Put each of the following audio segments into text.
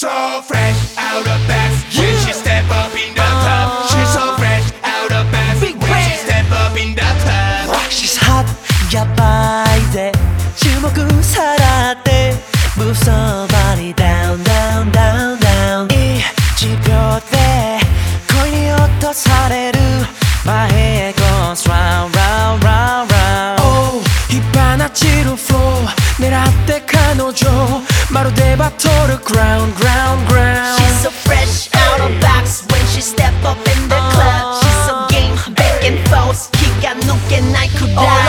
So fresh out of bath yeah. when she step up in the club. She's so fresh out of bath Big when she step up in the club. She's hot, 야바이데 실먹고 살았대 무서워. まるでバトルグラウンドグラウンドグラウン She's so fresh out of box when she step up in the club. She's so game back and forth. 기가抜けないくらい。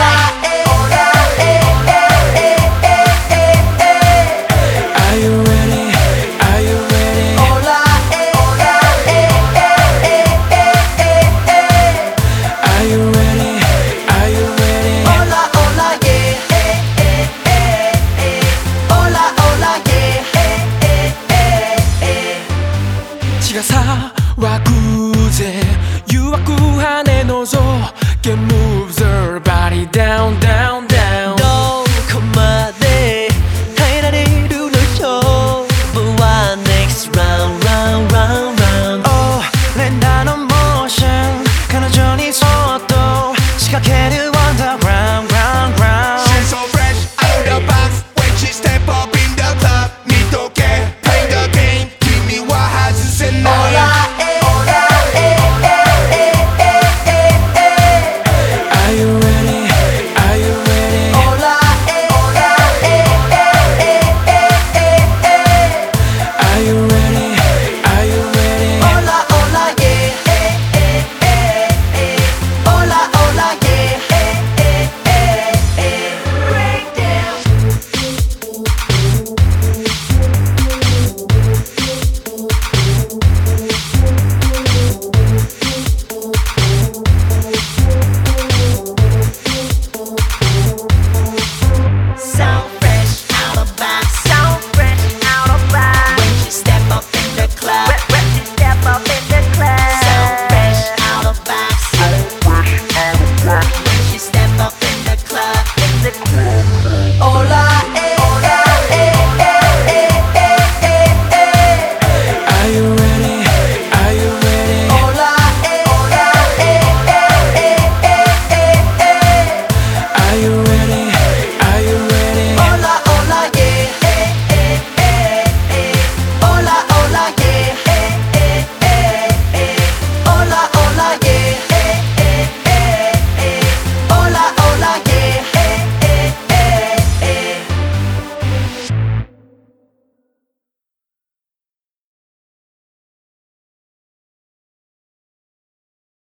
knows all can moves her body down, down,